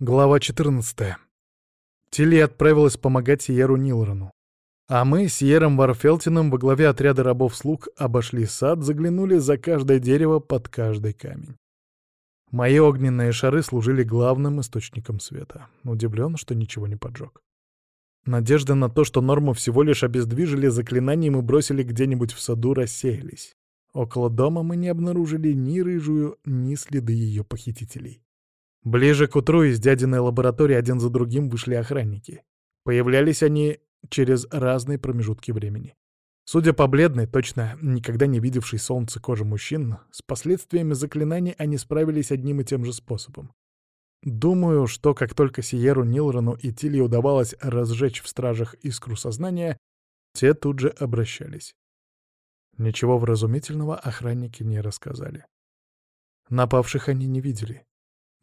Глава 14. Тилли отправилась помогать Сиеру Нилрону. А мы с Сиером Варфелтином во главе отряда рабов-слуг обошли сад, заглянули за каждое дерево под каждый камень. Мои огненные шары служили главным источником света. Удивлен, что ничего не поджег. Надежды на то, что норму всего лишь обездвижили заклинанием и бросили где-нибудь в саду, рассеялись. Около дома мы не обнаружили ни рыжую, ни следы ее похитителей. Ближе к утру из дядиной лаборатории один за другим вышли охранники. Появлялись они через разные промежутки времени. Судя по бледной, точно никогда не видевшей солнце кожи мужчин, с последствиями заклинаний они справились одним и тем же способом. Думаю, что как только Сиеру Нилрону и Тиле удавалось разжечь в стражах искру сознания, те тут же обращались. Ничего вразумительного охранники не рассказали. Напавших они не видели.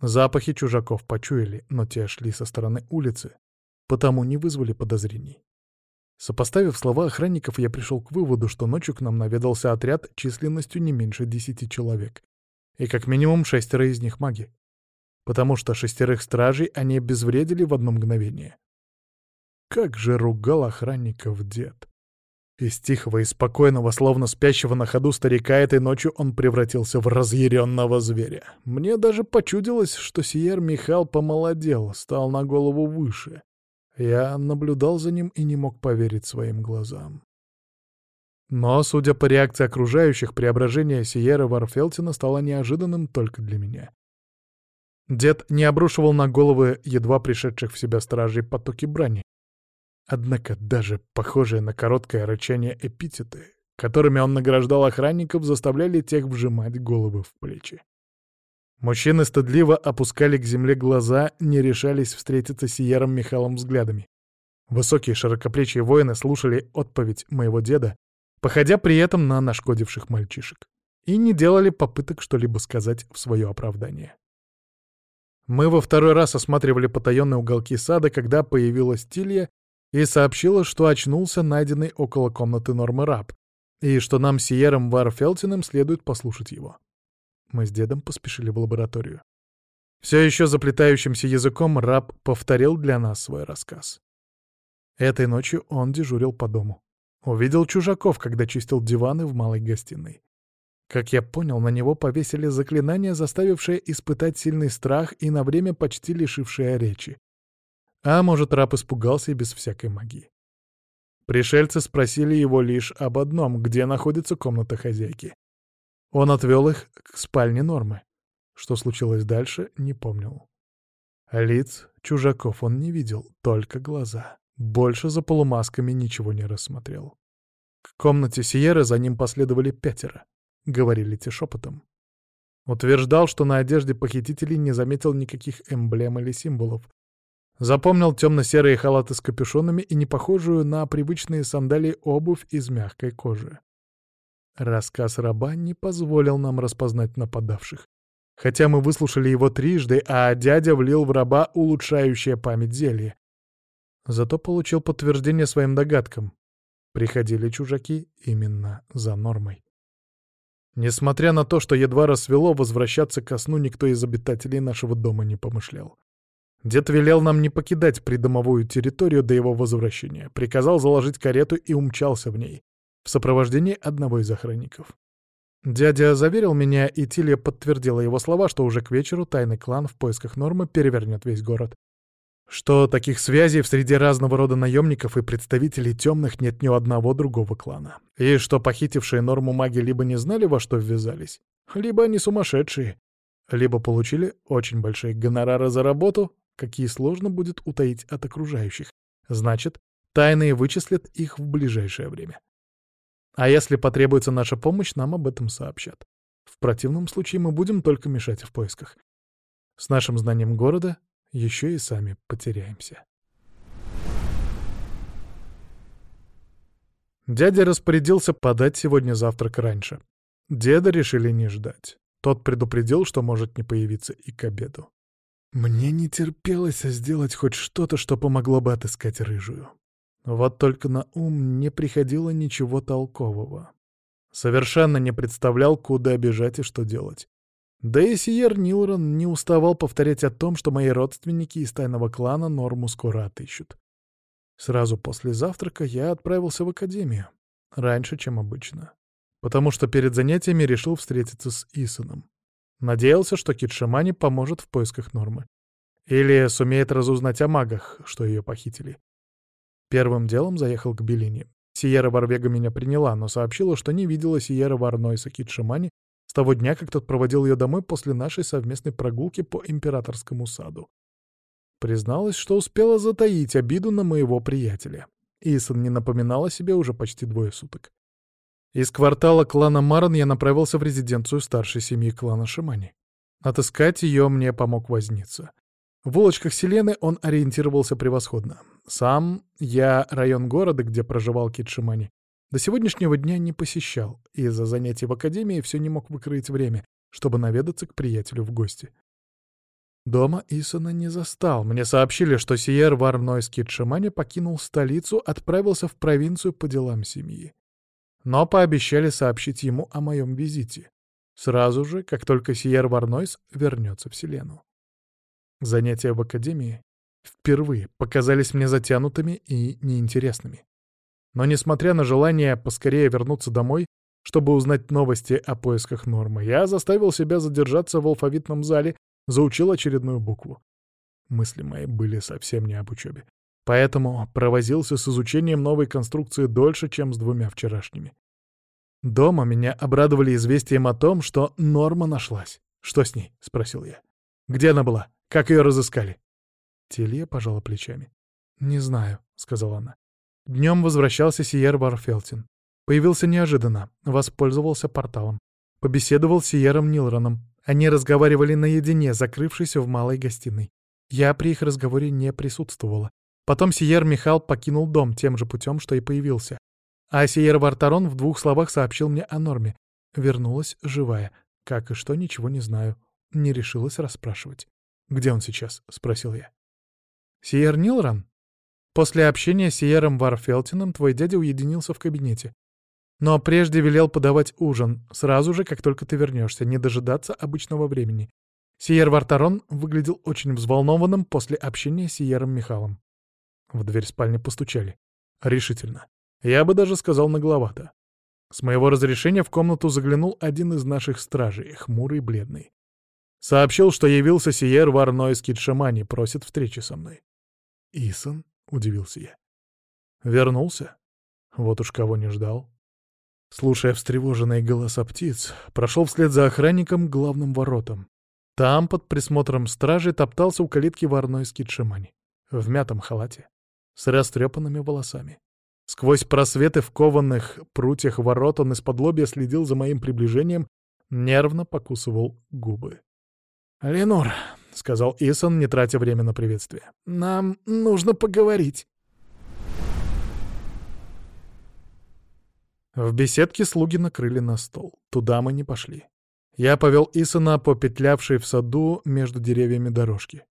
Запахи чужаков почуяли, но те шли со стороны улицы, потому не вызвали подозрений. Сопоставив слова охранников, я пришел к выводу, что ночью к нам наведался отряд численностью не меньше десяти человек, и как минимум шестеро из них маги, потому что шестерых стражей они обезвредили в одно мгновение. Как же ругал охранников дед! Из тихого и спокойного, словно спящего на ходу старика, этой ночью он превратился в разъяренного зверя. Мне даже почудилось, что Сиер Михал помолодел, стал на голову выше. Я наблюдал за ним и не мог поверить своим глазам. Но, судя по реакции окружающих, преображение Сиера Варфелтина стало неожиданным только для меня. Дед не обрушивал на головы едва пришедших в себя стражей потоки брани. Однако даже похожие на короткое рычание эпитеты, которыми он награждал охранников, заставляли тех вжимать головы в плечи. Мужчины стыдливо опускали к земле глаза, не решались встретиться с Сиером Михалом взглядами. Высокие широкоплечие воины слушали отповедь моего деда, походя при этом на нашкодивших мальчишек, и не делали попыток что-либо сказать в свое оправдание. Мы во второй раз осматривали потаенные уголки сада, когда появилась Тилья и сообщила, что очнулся найденный около комнаты Нормы раб, и что нам с Сиером Варфелтиным следует послушать его. Мы с дедом поспешили в лабораторию. Все еще заплетающимся языком раб повторил для нас свой рассказ. Этой ночью он дежурил по дому. Увидел чужаков, когда чистил диваны в малой гостиной. Как я понял, на него повесили заклинание, заставившее испытать сильный страх и на время почти лишившее речи. А может, раб испугался и без всякой магии. Пришельцы спросили его лишь об одном, где находится комната хозяйки. Он отвел их к спальне Нормы. Что случилось дальше, не помнил. Лиц чужаков он не видел, только глаза. Больше за полумасками ничего не рассмотрел. К комнате Сиеры за ним последовали пятеро. Говорили те шепотом. Утверждал, что на одежде похитителей не заметил никаких эмблем или символов, Запомнил темно-серые халаты с капюшонами и не похожую на привычные сандалии обувь из мягкой кожи. Рассказ раба не позволил нам распознать нападавших. Хотя мы выслушали его трижды, а дядя влил в раба улучшающее память зелье. Зато получил подтверждение своим догадкам. Приходили чужаки именно за нормой. Несмотря на то, что едва рассвело, возвращаться ко сну никто из обитателей нашего дома не помышлял. Дед велел нам не покидать придомовую территорию до его возвращения, приказал заложить карету и умчался в ней, в сопровождении одного из охранников. Дядя заверил меня, и Тилья подтвердила его слова, что уже к вечеру тайный клан в поисках нормы перевернет весь город. Что таких связей в среде разного рода наемников и представителей темных нет ни у одного другого клана. И что похитившие норму маги либо не знали, во что ввязались, либо они сумасшедшие, либо получили очень большие гонорары за работу, какие сложно будет утаить от окружающих. Значит, тайные вычислят их в ближайшее время. А если потребуется наша помощь, нам об этом сообщат. В противном случае мы будем только мешать в поисках. С нашим знанием города еще и сами потеряемся. Дядя распорядился подать сегодня завтрак раньше. Деда решили не ждать. Тот предупредил, что может не появиться и к обеду. Мне не терпелось сделать хоть что-то, что помогло бы отыскать рыжую. Вот только на ум не приходило ничего толкового. Совершенно не представлял, куда бежать и что делать. Да и Сиер Нилрон не уставал повторять о том, что мои родственники из тайного клана Норму скоро отыщут. Сразу после завтрака я отправился в академию. Раньше, чем обычно. Потому что перед занятиями решил встретиться с Исоном. Надеялся, что Китшимани поможет в поисках Нормы. Или сумеет разузнать о магах, что ее похитили. Первым делом заехал к Белине. Сиера Варвега меня приняла, но сообщила, что не видела Сиера Варнойса Китшимани с того дня, как тот проводил ее домой после нашей совместной прогулки по императорскому саду. Призналась, что успела затаить обиду на моего приятеля. Исон не напоминала себе уже почти двое суток. Из квартала клана Маран я направился в резиденцию старшей семьи клана Шимани. Отыскать ее мне помог возница. В улочках Селены он ориентировался превосходно. Сам я район города, где проживал Кит Шимани, до сегодняшнего дня не посещал, и из-за занятий в академии все не мог выкроить время, чтобы наведаться к приятелю в гости. Дома Исона не застал. Мне сообщили, что Сиер Варнойс Китшимани покинул столицу, отправился в провинцию по делам семьи. Но пообещали сообщить ему о моем визите. Сразу же, как только Сиер Варнойс вернется в Селену. Занятия в академии впервые показались мне затянутыми и неинтересными. Но несмотря на желание поскорее вернуться домой, чтобы узнать новости о поисках Нормы, я заставил себя задержаться в алфавитном зале, заучил очередную букву. Мысли мои были совсем не об учебе. Поэтому провозился с изучением новой конструкции дольше, чем с двумя вчерашними. Дома меня обрадовали известием о том, что Норма нашлась. «Что с ней?» — спросил я. «Где она была? Как ее разыскали?» Телье пожала плечами. «Не знаю», — сказала она. Днем возвращался Сиер Варфелтин. Появился неожиданно, воспользовался порталом. Побеседовал с Сиером Нилроном. Они разговаривали наедине, закрывшись в малой гостиной. Я при их разговоре не присутствовала. Потом Сиер Михал покинул дом тем же путем, что и появился. А Сиер Вартарон в двух словах сообщил мне о норме. Вернулась живая. Как и что, ничего не знаю. Не решилась расспрашивать. «Где он сейчас?» — спросил я. «Сиер Нилрон?» После общения с Сиером Варфелтином твой дядя уединился в кабинете. Но прежде велел подавать ужин, сразу же, как только ты вернешься, не дожидаться обычного времени. Сиер Вартарон выглядел очень взволнованным после общения с Сиером Михалом. В дверь спальни постучали. Решительно. Я бы даже сказал нагловато. С моего разрешения в комнату заглянул один из наших стражей, хмурый бледный. Сообщил, что явился Сиер Варной из Китшамани, просит встречи со мной. Исон — удивился я. «Вернулся? Вот уж кого не ждал». Слушая встревоженные голоса птиц, прошел вслед за охранником к главным воротам. Там, под присмотром стражи, топтался у калитки варной скидшимани, в мятом халате, с растрепанными волосами. Сквозь просветы в кованых прутьях ворот он из-под лобья следил за моим приближением, нервно покусывал губы. «Ленур», — сказал Исон, не тратя время на приветствие. «Нам нужно поговорить». В беседке слуги накрыли на стол. Туда мы не пошли. Я повел Исона по петлявшей в саду между деревьями дорожки.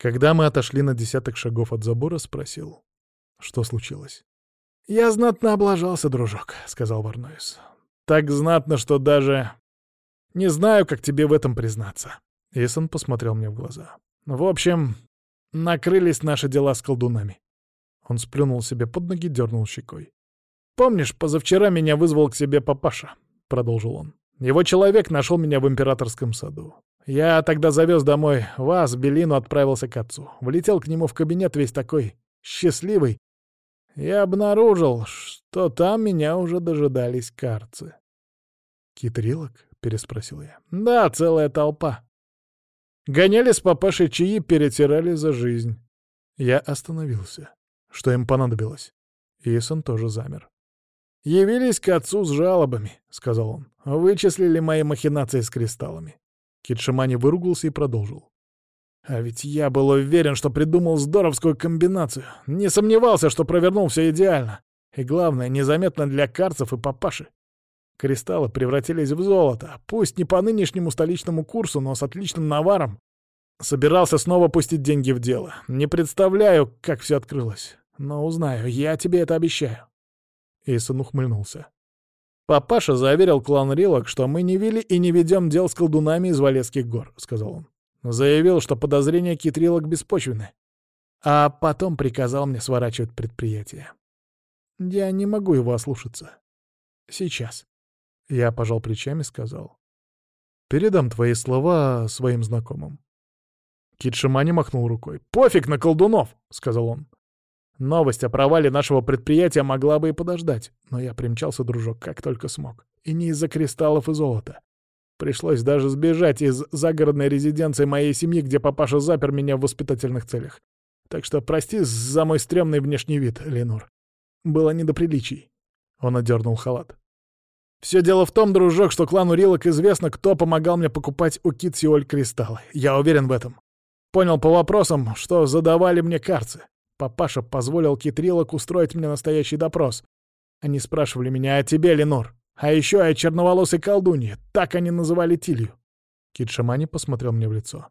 Когда мы отошли на десяток шагов от забора, спросил, что случилось. «Я знатно облажался, дружок», — сказал Варнойс. «Так знатно, что даже не знаю, как тебе в этом признаться». Исон посмотрел мне в глаза. «В общем, накрылись наши дела с колдунами». Он сплюнул себе под ноги, дернул щекой. «Помнишь, позавчера меня вызвал к себе папаша?» — продолжил он. «Его человек нашел меня в императорском саду. Я тогда завез домой вас, Белину, отправился к отцу. Влетел к нему в кабинет весь такой счастливый. Я обнаружил, что там меня уже дожидались карцы». «Китрилок?» — переспросил я. «Да, целая толпа. Гоняли с папашей чаи, перетирали за жизнь. Я остановился. Что им понадобилось? Исон тоже замер. «Явились к отцу с жалобами», — сказал он. «Вычислили мои махинации с кристаллами». Китшимани выругался и продолжил. «А ведь я был уверен, что придумал здоровскую комбинацию. Не сомневался, что провернул все идеально. И главное, незаметно для карцев и папаши. Кристаллы превратились в золото, пусть не по нынешнему столичному курсу, но с отличным наваром. Собирался снова пустить деньги в дело. Не представляю, как все открылось. Но узнаю, я тебе это обещаю. Эйсон ухмыльнулся. «Папаша заверил клан Рилок, что мы не вели и не ведем дел с колдунами из Валесских гор», — сказал он. Заявил, что подозрения Китрилок беспочвены. А потом приказал мне сворачивать предприятие. Я не могу его ослушаться. Сейчас. Я пожал плечами и сказал. Передам твои слова своим знакомым. Кит Шимани махнул рукой. «Пофиг на колдунов!» — сказал он. Новость о провале нашего предприятия могла бы и подождать, но я примчался, дружок, как только смог. И не из-за кристаллов и золота. Пришлось даже сбежать из загородной резиденции моей семьи, где папаша запер меня в воспитательных целях. Так что прости за мой стрёмный внешний вид, Ленур. Было не до приличий. Он одернул халат. Все дело в том, дружок, что клану Рилок известно, кто помогал мне покупать у Китсиоль кристаллы. Я уверен в этом. Понял по вопросам, что задавали мне карцы. Папаша позволил Китрилок устроить мне настоящий допрос. Они спрашивали меня о тебе, Ленур. А еще о черноволосой колдунье. Так они называли Тилью. Кит Шамани посмотрел мне в лицо.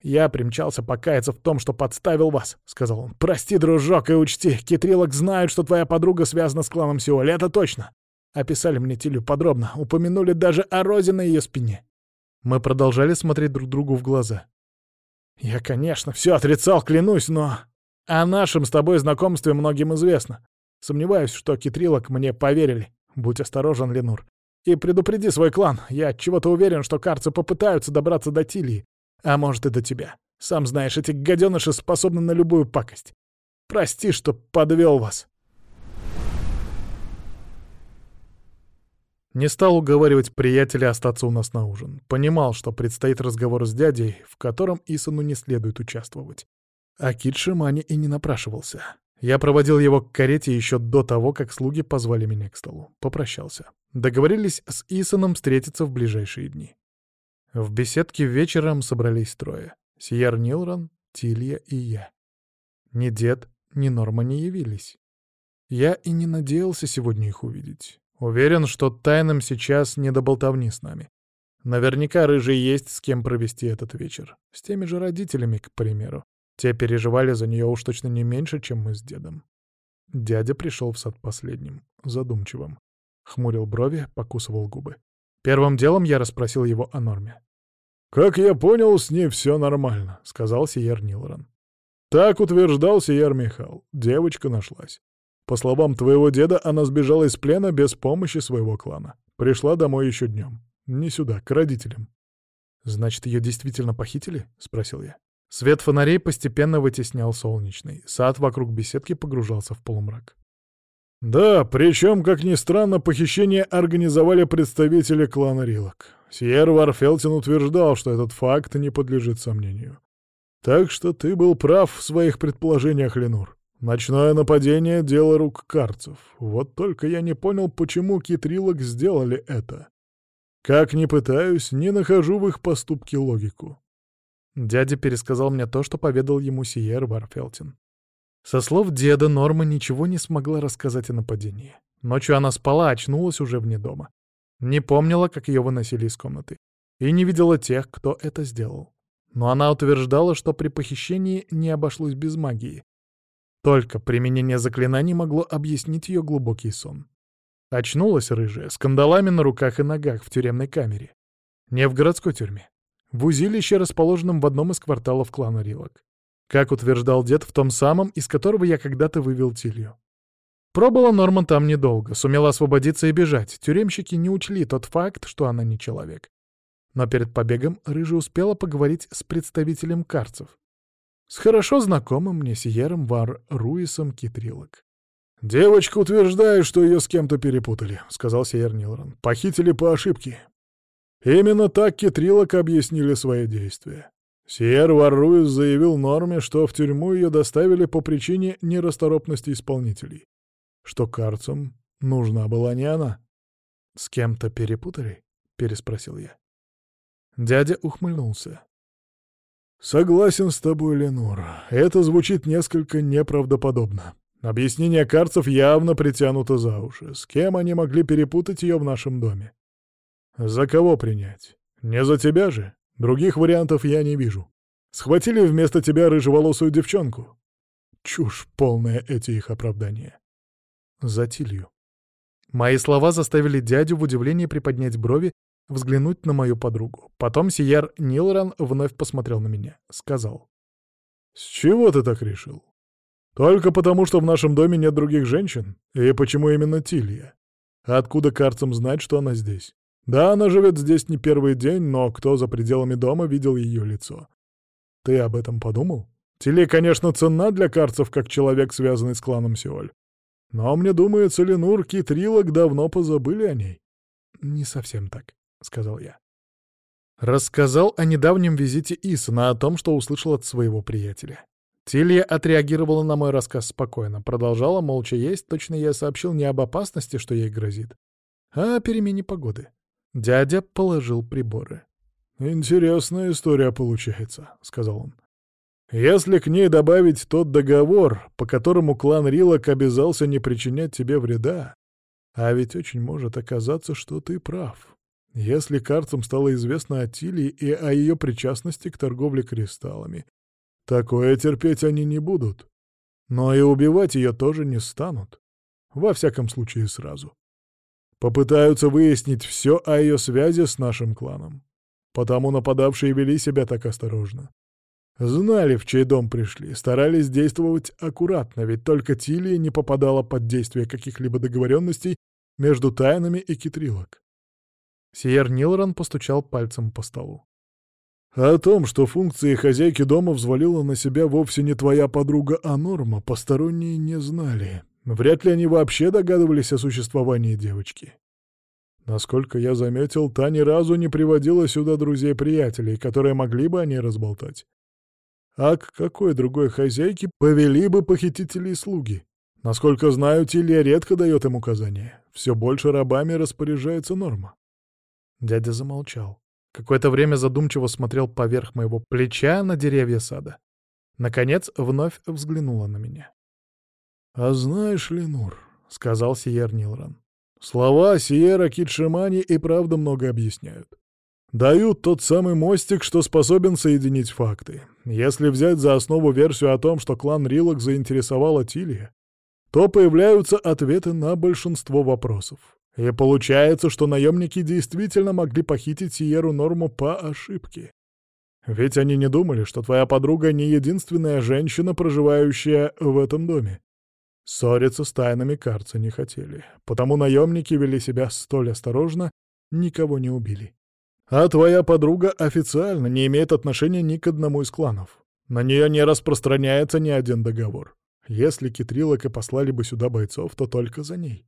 «Я примчался покаяться в том, что подставил вас», — сказал он. «Прости, дружок, и учти, Китрилок знают, что твоя подруга связана с кланом Сиоли, это точно. Описали мне Тилью подробно, упомянули даже о розе на ее спине». Мы продолжали смотреть друг другу в глаза. «Я, конечно, все отрицал, клянусь, но о нашем с тобой знакомстве многим известно. Сомневаюсь, что Китрилок мне поверили. Будь осторожен, Ленур. И предупреди свой клан. Я чего-то уверен, что карцы попытаются добраться до Тилии. А может и до тебя. Сам знаешь, эти гаденыши способны на любую пакость. Прости, что подвел вас. Не стал уговаривать приятеля остаться у нас на ужин. Понимал, что предстоит разговор с дядей, в котором Исану не следует участвовать. А Кит Шимани и не напрашивался. Я проводил его к карете еще до того, как слуги позвали меня к столу. Попрощался. Договорились с Исаном встретиться в ближайшие дни. В беседке вечером собрались трое. Сьер Нилрон, Тилья и я. Ни дед, ни Норма не явились. Я и не надеялся сегодня их увидеть. Уверен, что тайным сейчас не до болтовни с нами. Наверняка рыжий есть с кем провести этот вечер. С теми же родителями, к примеру. Те переживали за нее уж точно не меньше, чем мы с дедом. Дядя пришел в сад последним, задумчивым. Хмурил брови, покусывал губы. Первым делом я расспросил его о норме. «Как я понял, с ней все нормально», — сказал Сиер Нилрон. «Так утверждал Сиер Михал. Девочка нашлась. По словам твоего деда, она сбежала из плена без помощи своего клана. Пришла домой еще днем. Не сюда, к родителям». «Значит, ее действительно похитили?» — спросил я. Свет фонарей постепенно вытеснял солнечный. Сад вокруг беседки погружался в полумрак. Да, причем, как ни странно, похищение организовали представители клана Рилок. Сьер Варфелтин утверждал, что этот факт не подлежит сомнению. Так что ты был прав в своих предположениях, Ленур. Ночное нападение — дело рук карцев. Вот только я не понял, почему Китрилок сделали это. Как ни пытаюсь, не нахожу в их поступке логику. Дядя пересказал мне то, что поведал ему Сиер Варфелтин. Со слов деда Норма ничего не смогла рассказать о нападении. Ночью она спала, очнулась уже вне дома. Не помнила, как ее выносили из комнаты. И не видела тех, кто это сделал. Но она утверждала, что при похищении не обошлось без магии. Только применение заклинаний могло объяснить ее глубокий сон. Очнулась рыжая, с кандалами на руках и ногах в тюремной камере. Не в городской тюрьме, в узилище, расположенном в одном из кварталов клана Рилок. Как утверждал дед, в том самом, из которого я когда-то вывел Тилью. Пробыла Норман там недолго, сумела освободиться и бежать. Тюремщики не учли тот факт, что она не человек. Но перед побегом Рыжа успела поговорить с представителем карцев. С хорошо знакомым мне Сиером Вар Руисом Китрилок. «Девочка утверждает, что ее с кем-то перепутали», — сказал Сиер Нилрон. «Похитили по ошибке. Именно так Китрилок объяснили свои действия. Сиер Варруис заявил Норме, что в тюрьму ее доставили по причине нерасторопности исполнителей. Что карцам нужна была не она. «С кем-то перепутали?» — переспросил я. Дядя ухмыльнулся. «Согласен с тобой, Ленур. Это звучит несколько неправдоподобно. Объяснение карцев явно притянуто за уши. С кем они могли перепутать ее в нашем доме? За кого принять? Не за тебя же? Других вариантов я не вижу. Схватили вместо тебя рыжеволосую девчонку. Чушь полная эти их оправдания. За Тилью. Мои слова заставили дядю в удивлении приподнять брови, взглянуть на мою подругу. Потом Сиер Нилран вновь посмотрел на меня. Сказал. «С чего ты так решил? Только потому, что в нашем доме нет других женщин? И почему именно Тилья? Откуда карцам знать, что она здесь? Да, она живет здесь не первый день, но кто за пределами дома видел ее лицо? Ты об этом подумал? Тилья, конечно, ценна для карцев, как человек, связанный с кланом Сеоль. Но мне думается, Ленур, Китрилок давно позабыли о ней. «Не совсем так», — сказал я. Рассказал о недавнем визите Исана, о том, что услышал от своего приятеля. Тилья отреагировала на мой рассказ спокойно, продолжала молча есть, точно я сообщил не об опасности, что ей грозит, а о перемене погоды. Дядя положил приборы. «Интересная история получается», — сказал он. «Если к ней добавить тот договор, по которому клан Рилок обязался не причинять тебе вреда, а ведь очень может оказаться, что ты прав. Если карцам стало известно о Тилии и о ее причастности к торговле кристаллами, Такое терпеть они не будут. Но и убивать ее тоже не станут. Во всяком случае, сразу. Попытаются выяснить все о ее связи с нашим кланом. Потому нападавшие вели себя так осторожно. Знали, в чей дом пришли, старались действовать аккуратно, ведь только Тилия не попадала под действие каких-либо договоренностей между тайнами и китрилок. Сиер Нилран постучал пальцем по столу. О том, что функции хозяйки дома взвалила на себя вовсе не твоя подруга, а Норма, посторонние не знали. Вряд ли они вообще догадывались о существовании девочки. Насколько я заметил, та ни разу не приводила сюда друзей-приятелей, которые могли бы о ней разболтать. А к какой другой хозяйке повели бы похитители и слуги? Насколько знаю, Тилья редко дает им указания. Все больше рабами распоряжается Норма. Дядя замолчал. Какое-то время задумчиво смотрел поверх моего плеча на деревья сада. Наконец вновь взглянула на меня. «А знаешь ли, Нур, — сказал Сиер Нилран, — слова Сиера Китшимани и правда много объясняют. Дают тот самый мостик, что способен соединить факты. Если взять за основу версию о том, что клан Рилок заинтересовал Атилия, то появляются ответы на большинство вопросов. И получается, что наемники действительно могли похитить Сиеру Норму по ошибке. Ведь они не думали, что твоя подруга не единственная женщина, проживающая в этом доме. Ссориться с тайнами карца не хотели, потому наемники вели себя столь осторожно, никого не убили. А твоя подруга официально не имеет отношения ни к одному из кланов. На нее не распространяется ни один договор. Если Китрилок и послали бы сюда бойцов, то только за ней.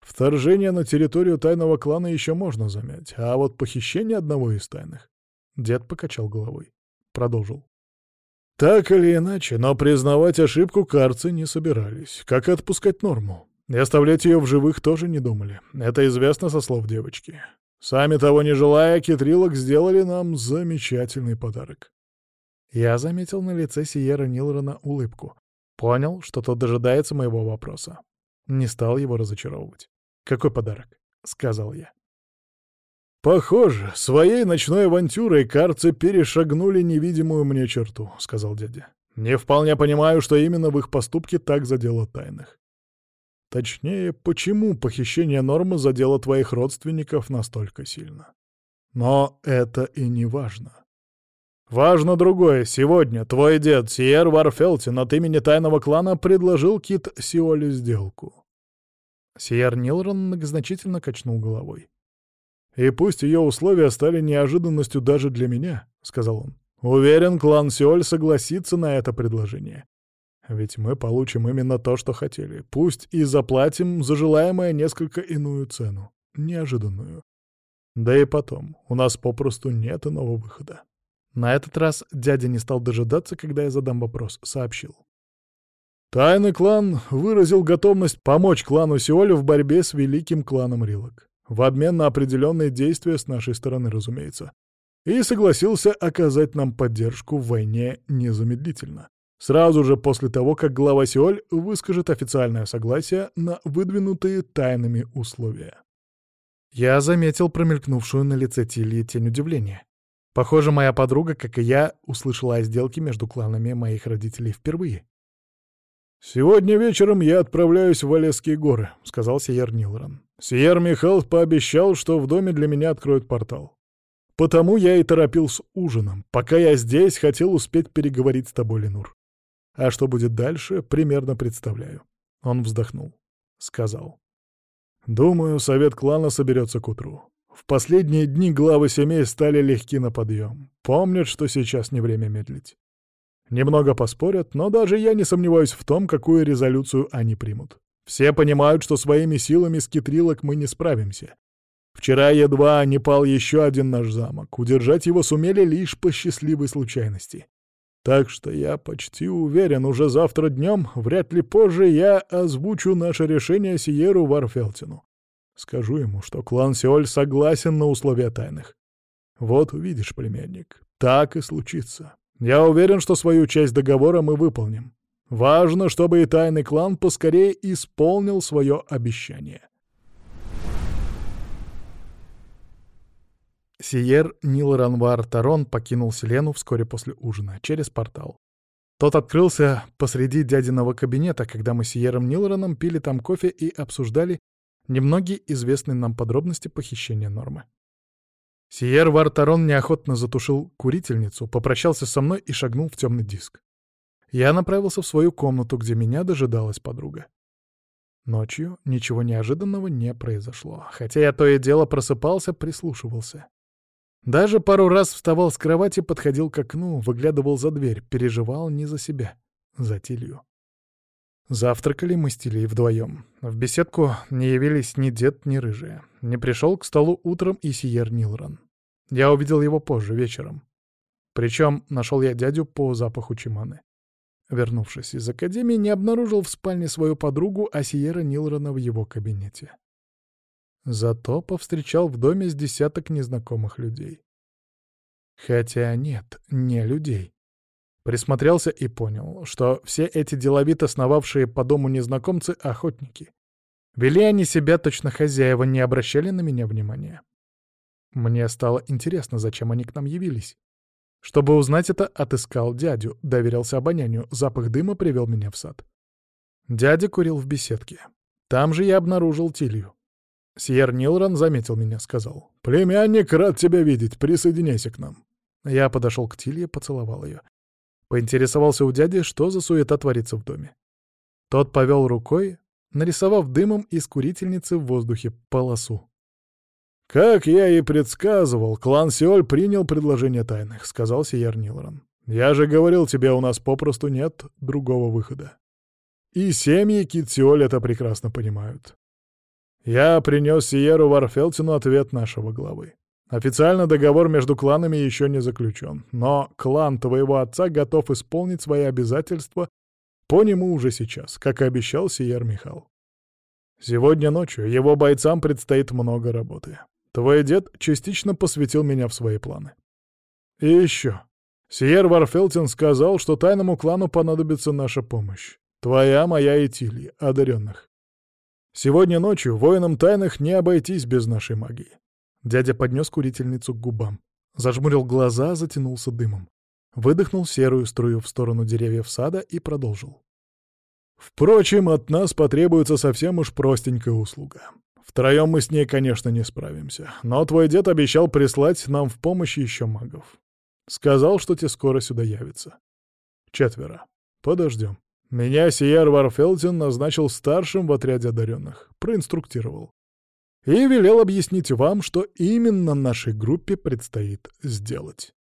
Вторжение на территорию тайного клана еще можно замять, а вот похищение одного из тайных... Дед покачал головой. Продолжил. Так или иначе, но признавать ошибку карцы не собирались, как и отпускать норму. И оставлять ее в живых тоже не думали. Это известно со слов девочки. Сами того не желая, Китрилок сделали нам замечательный подарок. Я заметил на лице Сиера Нилрона улыбку. Понял, что тот дожидается моего вопроса. Не стал его разочаровывать. «Какой подарок?» — сказал я. «Похоже, своей ночной авантюрой карцы перешагнули невидимую мне черту», — сказал дядя. «Не вполне понимаю, что именно в их поступке так задело тайных. Точнее, почему похищение Нормы задело твоих родственников настолько сильно. Но это и не важно. Важно другое. Сегодня твой дед Сиер Варфелтин от имени тайного клана предложил Кит Сиоле сделку. Сиер Нилрон многозначительно качнул головой. «И пусть ее условия стали неожиданностью даже для меня», — сказал он. «Уверен, клан Сиоль согласится на это предложение. Ведь мы получим именно то, что хотели. Пусть и заплатим за желаемое несколько иную цену, неожиданную. Да и потом, у нас попросту нет иного выхода». На этот раз дядя не стал дожидаться, когда я задам вопрос, сообщил. Тайный клан выразил готовность помочь клану Сеолю в борьбе с великим кланом Рилок. В обмен на определенные действия с нашей стороны, разумеется. И согласился оказать нам поддержку в войне незамедлительно. Сразу же после того, как глава Сеоль выскажет официальное согласие на выдвинутые тайными условия. Я заметил промелькнувшую на лице Тильи тень удивления. Похоже, моя подруга, как и я, услышала о сделке между кланами моих родителей впервые. «Сегодня вечером я отправляюсь в Валесские горы», — сказал Сиер Нилрон. «Сиер Михаил пообещал, что в доме для меня откроют портал. Потому я и торопил с ужином. Пока я здесь, хотел успеть переговорить с тобой, Ленур. А что будет дальше, примерно представляю». Он вздохнул. Сказал. «Думаю, совет клана соберется к утру. В последние дни главы семей стали легки на подъем. Помнят, что сейчас не время медлить. Немного поспорят, но даже я не сомневаюсь в том, какую резолюцию они примут. Все понимают, что своими силами с Китрилок мы не справимся. Вчера едва не пал еще один наш замок. Удержать его сумели лишь по счастливой случайности. Так что я почти уверен, уже завтра днем, вряд ли позже, я озвучу наше решение Сиеру Варфелтину. Скажу ему, что клан Сеоль согласен на условия тайных. Вот увидишь, племянник, так и случится. Я уверен, что свою часть договора мы выполним. Важно, чтобы и тайный клан поскорее исполнил свое обещание. Сиер Нил Ранвар Тарон покинул Селену вскоре после ужина, через портал. Тот открылся посреди дядиного кабинета, когда мы с Сиером Нилраном пили там кофе и обсуждали немногие известные нам подробности похищения Нормы. Сиер Вартарон неохотно затушил курительницу, попрощался со мной и шагнул в темный диск. Я направился в свою комнату, где меня дожидалась подруга. Ночью ничего неожиданного не произошло, хотя я то и дело просыпался, прислушивался. Даже пару раз вставал с кровати, подходил к окну, выглядывал за дверь, переживал не за себя, за Тилью. Завтракали мы с вдвоем. В беседку не явились ни дед, ни рыжие. Не пришел к столу утром и Сиер Нилрон. Я увидел его позже, вечером. Причем нашел я дядю по запаху чиманы. Вернувшись из академии, не обнаружил в спальне свою подругу, а Сиера Нилрона в его кабинете. Зато повстречал в доме с десяток незнакомых людей. Хотя нет, не людей. Присмотрелся и понял, что все эти деловито сновавшие по дому незнакомцы — охотники. Вели они себя точно хозяева, не обращали на меня внимания. Мне стало интересно, зачем они к нам явились. Чтобы узнать это, отыскал дядю, доверился обонянию, запах дыма привел меня в сад. Дядя курил в беседке. Там же я обнаружил Тилью. Сьер Нилран заметил меня, сказал. «Племянник, рад тебя видеть, присоединяйся к нам». Я подошел к Тилье, поцеловал ее. Поинтересовался у дяди, что за суета творится в доме. Тот повел рукой, нарисовав дымом из курительницы в воздухе полосу. «Как я и предсказывал, клан Сеоль принял предложение тайных», — сказал Сияр Нилрон. «Я же говорил тебе, у нас попросту нет другого выхода. И семьи Кит Сеоль это прекрасно понимают. Я принес Сиеру Варфелтину ответ нашего главы. Официально договор между кланами еще не заключен, но клан твоего отца готов исполнить свои обязательства по нему уже сейчас, как и обещал Сиер Михал. Сегодня ночью его бойцам предстоит много работы. Твой дед частично посвятил меня в свои планы. И еще. Сиер Варфелтин сказал, что тайному клану понадобится наша помощь. Твоя, моя и Тильи, одаренных. Сегодня ночью воинам тайных не обойтись без нашей магии. Дядя поднес курительницу к губам. Зажмурил глаза, затянулся дымом. Выдохнул серую струю в сторону деревьев сада и продолжил. «Впрочем, от нас потребуется совсем уж простенькая услуга. Втроем мы с ней, конечно, не справимся, но твой дед обещал прислать нам в помощь еще магов. Сказал, что те скоро сюда явятся. Четверо. Подождем. Меня Сияр Варфелтин назначил старшим в отряде одаренных. Проинструктировал и велел объяснить вам, что именно нашей группе предстоит сделать.